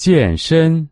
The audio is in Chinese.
健身。